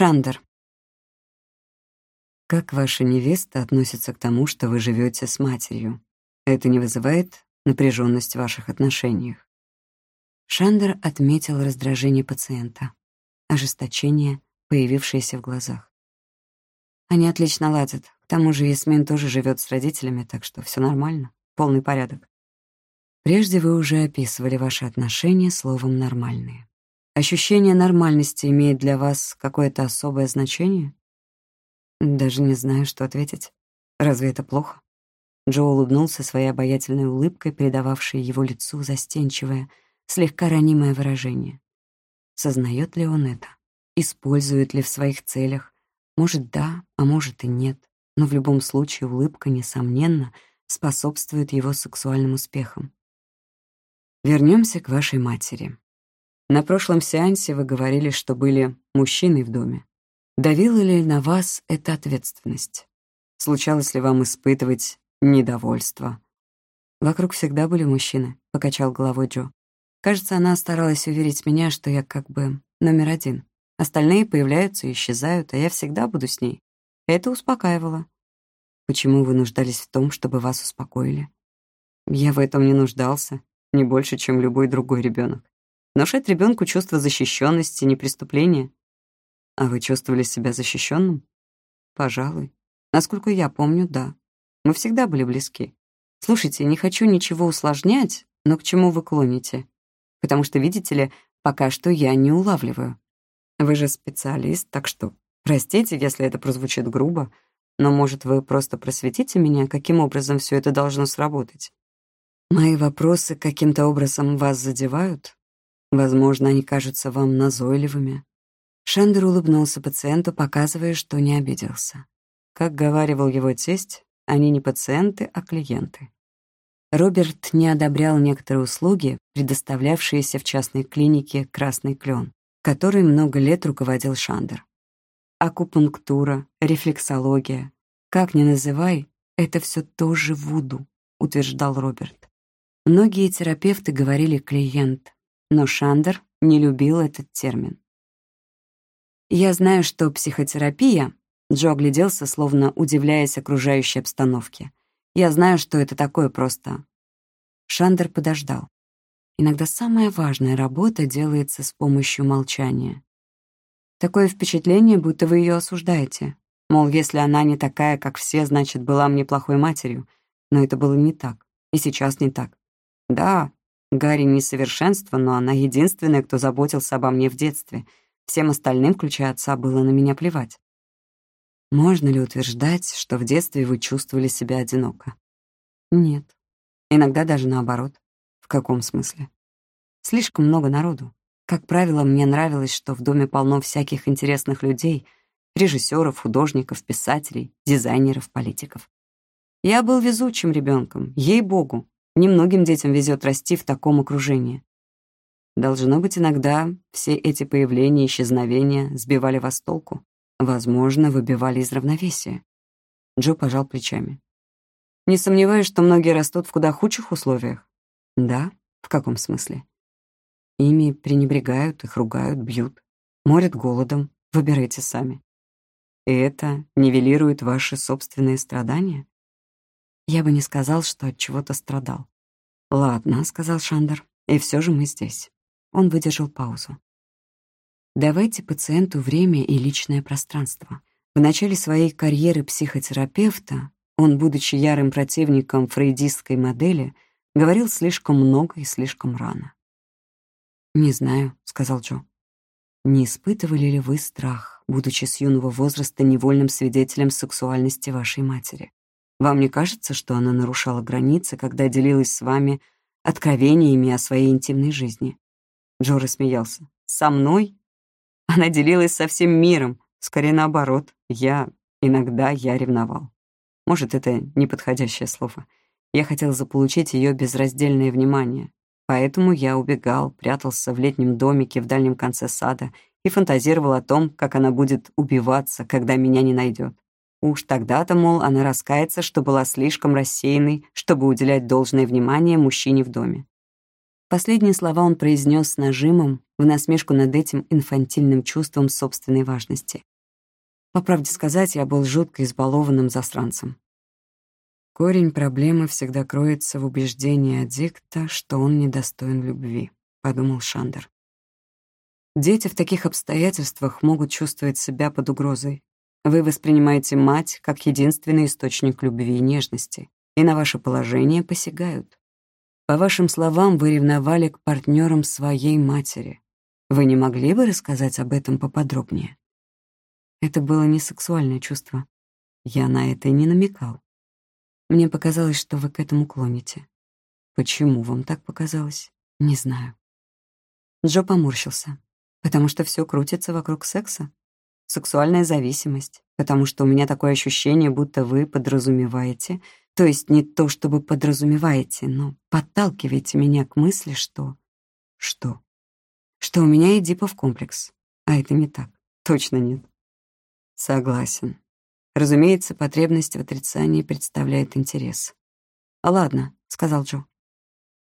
Шандер. Как ваша невеста относится к тому, что вы живете с матерью? Это не вызывает напряженность в ваших отношениях? Шандер отметил раздражение пациента, ожесточение, появившееся в глазах. Они отлично ладят. К тому же Ясмин тоже живет с родителями, так что все нормально, полный порядок. Прежде вы уже описывали ваши отношения словом «нормальные». Ощущение нормальности имеет для вас какое-то особое значение? Даже не знаю, что ответить. Разве это плохо? Джо улыбнулся своей обаятельной улыбкой, придававшей его лицу застенчивое, слегка ранимое выражение. Сознает ли он это? Использует ли в своих целях? Может, да, а может и нет. Но в любом случае улыбка, несомненно, способствует его сексуальным успехам. Вернемся к вашей матери. На прошлом сеансе вы говорили, что были мужчиной в доме. Давила ли на вас эта ответственность? Случалось ли вам испытывать недовольство? Вокруг всегда были мужчины, — покачал головой Джо. Кажется, она старалась уверить меня, что я как бы номер один. Остальные появляются и исчезают, а я всегда буду с ней. Это успокаивало. Почему вы нуждались в том, чтобы вас успокоили? Я в этом не нуждался, не больше, чем любой другой ребенок. Внушать ребенку чувство защищенности, не преступление. А вы чувствовали себя защищенным? Пожалуй. Насколько я помню, да. Мы всегда были близки. Слушайте, не хочу ничего усложнять, но к чему вы клоните? потому что, видите ли, пока что я не улавливаю. Вы же специалист, так что простите, если это прозвучит грубо, но, может, вы просто просветите меня, каким образом все это должно сработать? Мои вопросы каким-то образом вас задевают? Возможно, они кажутся вам назойливыми. Шандер улыбнулся пациенту, показывая, что не обиделся. Как говаривал его тесть, они не пациенты, а клиенты. Роберт не одобрял некоторые услуги, предоставлявшиеся в частной клинике «Красный клен», которой много лет руководил Шандер. Акупунктура, рефлексология. Как ни называй, это все тоже вуду, утверждал Роберт. Многие терапевты говорили «клиент», но Шандер не любил этот термин. «Я знаю, что психотерапия...» Джо огляделся, словно удивляясь окружающей обстановке. Я знаю, что это такое просто. Шандер подождал. Иногда самая важная работа делается с помощью молчания. Такое впечатление, будто вы ее осуждаете. Мол, если она не такая, как все, значит, была мне плохой матерью. Но это было не так. И сейчас не так. Да, Гарри несовершенство, но она единственная, кто заботился обо мне в детстве. Всем остальным, включая отца, было на меня плевать. Можно ли утверждать, что в детстве вы чувствовали себя одиноко? Нет. Иногда даже наоборот. В каком смысле? Слишком много народу. Как правило, мне нравилось, что в доме полно всяких интересных людей, режиссеров, художников, писателей, дизайнеров, политиков. Я был везучим ребенком, ей-богу. Немногим детям везет расти в таком окружении. Должно быть, иногда все эти появления и исчезновения сбивали вас толку. Возможно, выбивали из равновесия. Джо пожал плечами. Не сомневаюсь, что многие растут в куда худших условиях. Да? В каком смысле? Ими пренебрегают, их ругают, бьют, морят голодом. Выбирайте сами. И это нивелирует ваши собственные страдания? Я бы не сказал, что от чего-то страдал. «Ладно», — сказал Шандер, — «и все же мы здесь». Он выдержал паузу. Давайте пациенту время и личное пространство. В начале своей карьеры психотерапевта он, будучи ярым противником фрейдистской модели, говорил слишком много и слишком рано. «Не знаю», — сказал Джо. «Не испытывали ли вы страх, будучи с юного возраста невольным свидетелем сексуальности вашей матери? Вам не кажется, что она нарушала границы, когда делилась с вами откровениями о своей интимной жизни?» Джо рассмеялся. «Со мной она делилась со всем миром. Скорее наоборот. Я... Иногда я ревновал. Может, это неподходящее слово. Я хотел заполучить ее безраздельное внимание. Поэтому я убегал, прятался в летнем домике в дальнем конце сада и фантазировал о том, как она будет убиваться, когда меня не найдет. Уж тогда-то, мол, она раскается, что была слишком рассеянной, чтобы уделять должное внимание мужчине в доме. Последние слова он произнес с нажимом, в насмешку над этим инфантильным чувством собственной важности. По правде сказать, я был жутко избалованным засранцем. Корень проблемы всегда кроется в убеждении аддикта, что он недостоин любви, — подумал Шандер. Дети в таких обстоятельствах могут чувствовать себя под угрозой. Вы воспринимаете мать как единственный источник любви и нежности, и на ваше положение посягают. По вашим словам, вы ревновали к партнерам своей матери. Вы не могли бы рассказать об этом поподробнее? Это было не сексуальное чувство. Я на это и не намекал. Мне показалось, что вы к этому клоните. Почему вам так показалось? Не знаю. Джо поморщился. Потому что все крутится вокруг секса. Сексуальная зависимость. Потому что у меня такое ощущение, будто вы подразумеваете, то есть не то, чтобы подразумеваете, но подталкиваете меня к мысли, что... Что? Что у меня Эдипов комплекс. А это не так. Точно нет. Согласен. Разумеется, потребность в отрицании представляет интерес. «А ладно», — сказал Джо.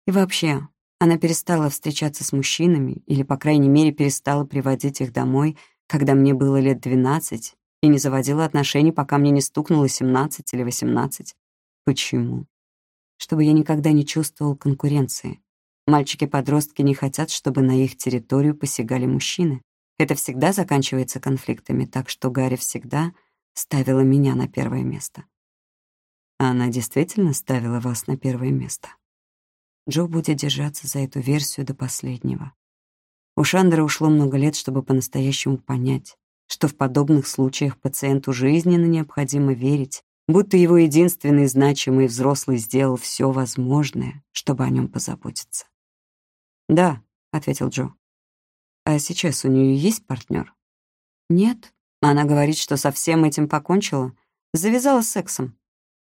И вообще, она перестала встречаться с мужчинами, или, по крайней мере, перестала приводить их домой, когда мне было лет двенадцать, и не заводила отношений, пока мне не стукнуло семнадцать или восемнадцать. Почему? Чтобы я никогда не чувствовал конкуренции. Мальчики-подростки не хотят, чтобы на их территорию посягали мужчины. Это всегда заканчивается конфликтами, так что Гарри всегда ставила меня на первое место. Она действительно ставила вас на первое место. Джо будет держаться за эту версию до последнего. У Шандера ушло много лет, чтобы по-настоящему понять, что в подобных случаях пациенту жизненно необходимо верить, будто его единственный значимый взрослый сделал все возможное, чтобы о нем позаботиться. «Да», — ответил Джо. «А сейчас у нее есть партнер?» «Нет». Она говорит, что со всем этим покончила. Завязала сексом.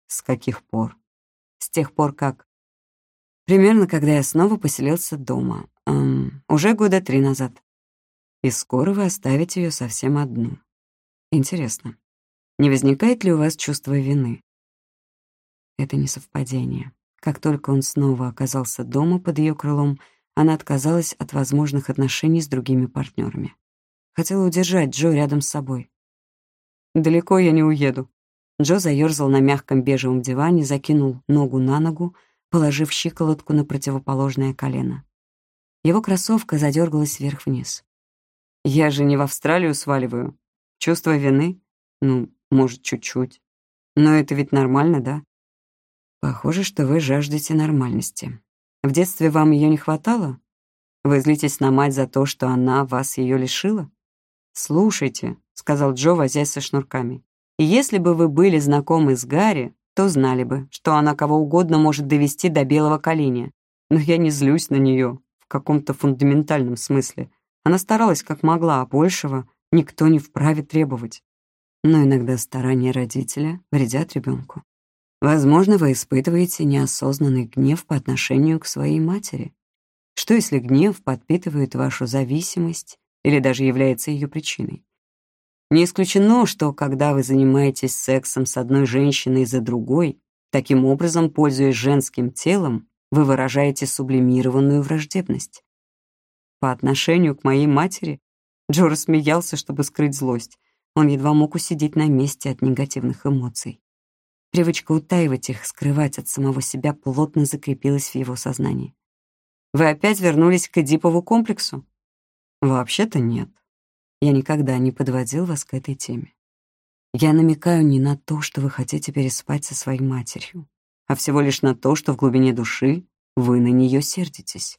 «С каких пор?» «С тех пор, как...» «Примерно, когда я снова поселился дома. Уже года три назад. И скоро вы оставите ее совсем одну. Интересно, не возникает ли у вас чувство вины?» Это не совпадение. Как только он снова оказался дома под ее крылом, она отказалась от возможных отношений с другими партнерами. Хотела удержать Джо рядом с собой. «Далеко я не уеду». Джо заёрзал на мягком бежевом диване, закинул ногу на ногу, положив щиколотку на противоположное колено. Его кроссовка задергалась вверх-вниз. «Я же не в Австралию сваливаю. Чувство вины? Ну, может, чуть-чуть. Но это ведь нормально, да? Похоже, что вы жаждете нормальности. В детстве вам ее не хватало? Вы злитесь на мать за то, что она вас ее лишила? «Слушайте», — сказал Джо, возясь со шнурками, «если бы вы были знакомы с Гарри, то знали бы, что она кого угодно может довести до белого коленя. Но я не злюсь на нее каком-то фундаментальном смысле. Она старалась как могла, а большего никто не вправе требовать. Но иногда старания родителя вредят ребенку. Возможно, вы испытываете неосознанный гнев по отношению к своей матери. Что если гнев подпитывает вашу зависимость или даже является ее причиной? Не исключено, что когда вы занимаетесь сексом с одной женщиной за другой, таким образом, пользуясь женским телом, вы выражаете сублимированную враждебность. По отношению к моей матери Джо рассмеялся, чтобы скрыть злость. Он едва мог усидеть на месте от негативных эмоций. Привычка утаивать их, скрывать от самого себя плотно закрепилась в его сознании. «Вы опять вернулись к Эдипову комплексу?» «Вообще-то нет. Я никогда не подводил вас к этой теме. Я намекаю не на то, что вы хотите переспать со своей матерью, а всего лишь на то, что в глубине души вы на нее сердитесь».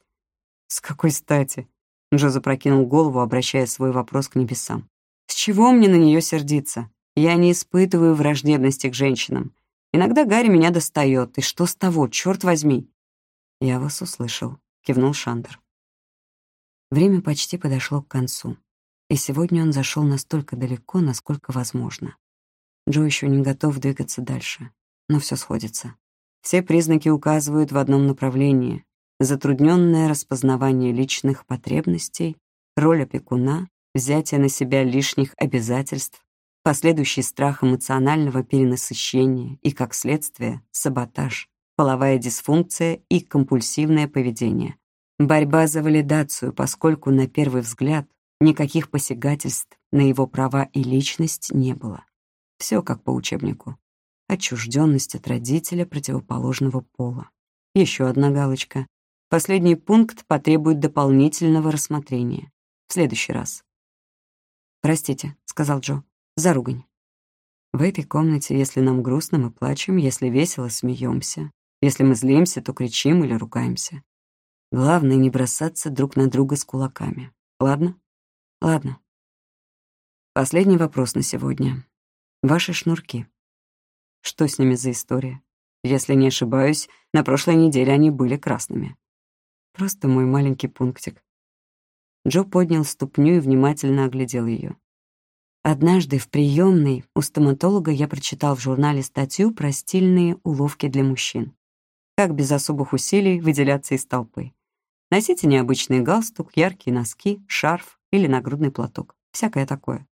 «С какой стати?» Джо запрокинул голову, обращая свой вопрос к небесам. «С чего мне на нее сердиться? Я не испытываю враждебности к женщинам. Иногда Гарри меня достает, и что с того, черт возьми?» «Я вас услышал», — кивнул Шандер. Время почти подошло к концу, и сегодня он зашел настолько далеко, насколько возможно. Джо еще не готов двигаться дальше, но все сходится. Все признаки указывают в одном направлении — затрудненное распознавание личных потребностей, роль опекуна, взятие на себя лишних обязательств, последующий страх эмоционального перенасыщения и, как следствие, саботаж, половая дисфункция и компульсивное поведение. Борьба за валидацию, поскольку, на первый взгляд, никаких посягательств на его права и личность не было. Все как по учебнику. Отчужденность от родителя противоположного пола. Еще одна галочка. Последний пункт потребует дополнительного рассмотрения. В следующий раз. «Простите», — сказал Джо, — «за ругань». В этой комнате, если нам грустно, мы плачем, если весело, смеемся. Если мы злимся, то кричим или ругаемся. Главное — не бросаться друг на друга с кулаками. Ладно? Ладно. Последний вопрос на сегодня. Ваши шнурки. Что с ними за история? Если не ошибаюсь, на прошлой неделе они были красными. Просто мой маленький пунктик. Джо поднял ступню и внимательно оглядел ее. Однажды в приемной у стоматолога я прочитал в журнале статью про стильные уловки для мужчин. Как без особых усилий выделяться из толпы. Носите необычный галстук, яркие носки, шарф или нагрудный платок. Всякое такое.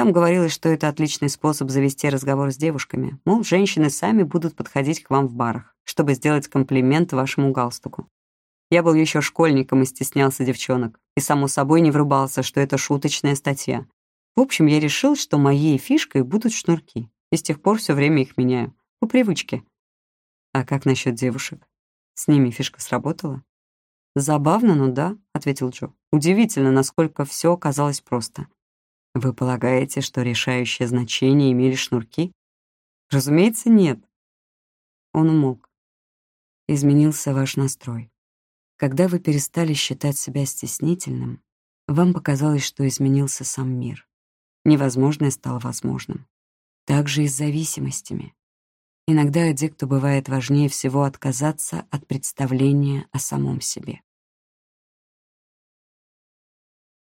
Там говорилось, что это отличный способ завести разговор с девушками. Мол, женщины сами будут подходить к вам в барах, чтобы сделать комплимент вашему галстуку. Я был еще школьником и стеснялся девчонок, и, само собой, не врубался, что это шуточная статья. В общем, я решил, что моей фишкой будут шнурки, и с тех пор все время их меняю. По привычке. А как насчет девушек? С ними фишка сработала? «Забавно, но да», — ответил Джо. «Удивительно, насколько все оказалось просто. Вы полагаете, что решающее значение имели шнурки? Разумеется, нет». Он умолк. Изменился ваш настрой. Когда вы перестали считать себя стеснительным, вам показалось, что изменился сам мир. Невозможное стало возможным. Так же и с зависимостями. Иногда аддикту бывает важнее всего отказаться от представления о самом себе.